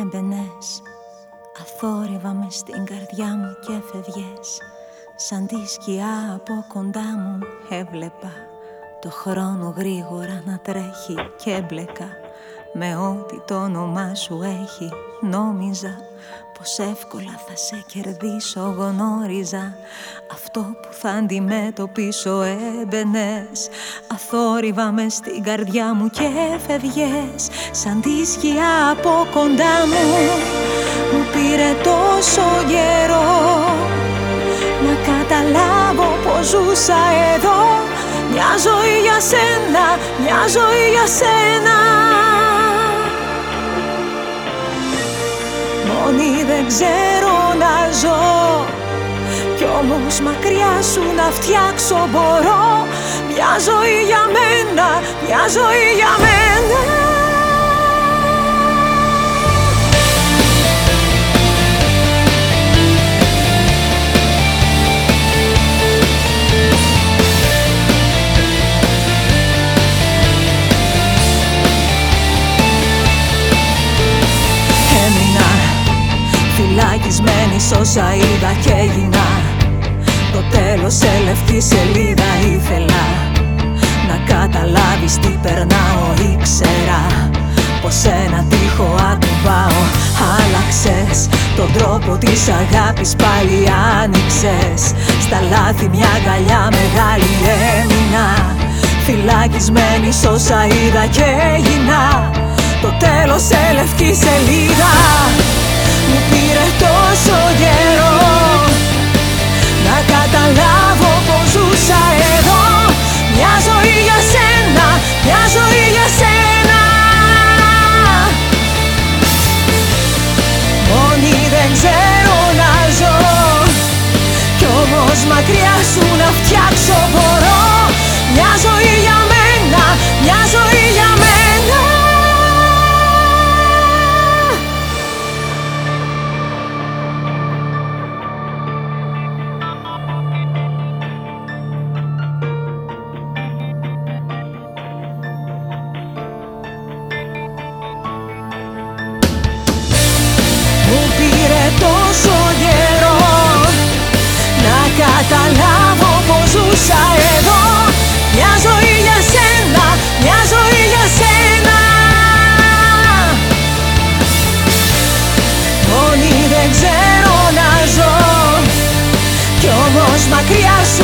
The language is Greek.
Έμπαινες αθόρυβα μες στην καρδιά μου και φευγες Σαν τη σκιά από κοντά μου έβλεπα. Το χρόνο γρήγορα να τρέχει και έμπλεκα Με ό,τι το όνομά σου έχει νόμιζα Πως εύκολα θα σε κερδίσω γνώριζα. Αυτό που θα αντιμετωπίσω έμπαινες. Αθόρυβα μες στην καρδιά μου και φευγες Σαν τη σκιά από κοντά μου. Μου πήρε τόσο καιρό Να καταλάβω πως ζούσα εδώ. Μια ζωή για σένα, μια ζωή για σένα. Μόνη δεν ξέρω να ζω. Κι όμως μακριά σου να φτιάξω μπορώ. Μια ζωή για μένα, μια ζωή για μένα όσα είδα και έγινα. Το τέλος σε λευκή σελίδα ήθελα. Να καταλάβεις τι περνάω ήξερα Πως ένα τείχο ακουμπάω. Άλλαξες τον τρόπο της αγάπης πάλι άνοιξες. Στα λάθη μια αγκαλιά μεγάλη έμεινα. Φυλακισμένη όσα είδα και έγινα. Το τέλος σε λευκή σελίδα. Μου ξέρω